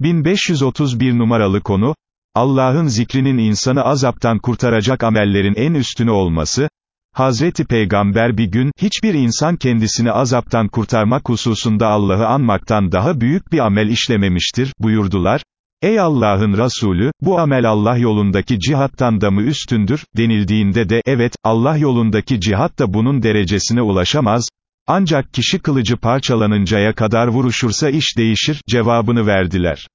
1531 numaralı konu, Allah'ın zikrinin insanı azaptan kurtaracak amellerin en üstünü olması, Hazreti Peygamber bir gün, hiçbir insan kendisini azaptan kurtarmak hususunda Allah'ı anmaktan daha büyük bir amel işlememiştir, buyurdular. Ey Allah'ın Resulü, bu amel Allah yolundaki cihattan da mı üstündür, denildiğinde de, evet, Allah yolundaki cihat da bunun derecesine ulaşamaz, ancak kişi kılıcı parçalanıncaya kadar vuruşursa iş değişir, cevabını verdiler.